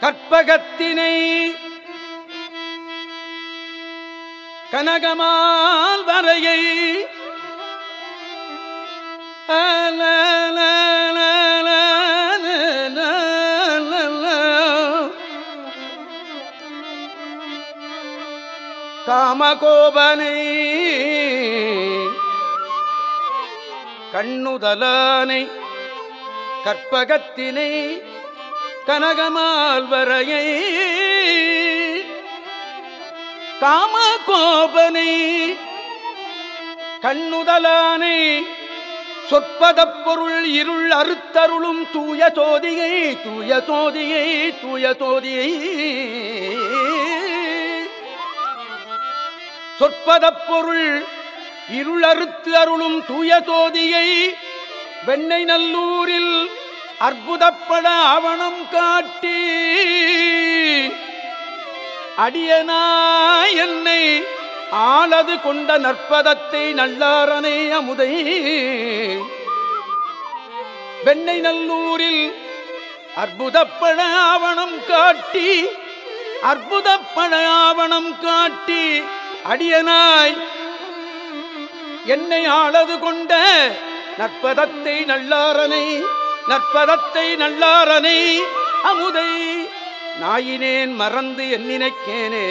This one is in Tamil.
கற்பகத்தினை கனகமால் வரையை காமகோபனை கண்ணுதலானை கற்பகத்தினை கனகமால் வரையை காமகோபனை கண்ணுதலானை சொற்பதப் பொருள் இருள் அறுத்தருளும் தூய தோதியை தூய தோதியை தூய தோதியை. சொற்பதப் பொருள் இருள் அறுத்து அருளும் தூய தோதியை வெண்ணை நல்லூரில் அற்புதப்பட ஆவணம் காட்டி அடியனாய் என்னை ஆளது கொண்ட நற்பதத்தை நல்லாரனை அமுதை. வெண்ணை நல்லூரில் அற்புதப்பட ஆவணம் காட்டி அற்புதப்பட ஆவணம் காட்டி அடியனாய் என்னை ஆளது கொண்ட நற்பதத்தை நல்லாரனை நற்பதத்தை நல்லாரனை அமுதை. நாயினேன் மறந்து என் நினைக்கேனே.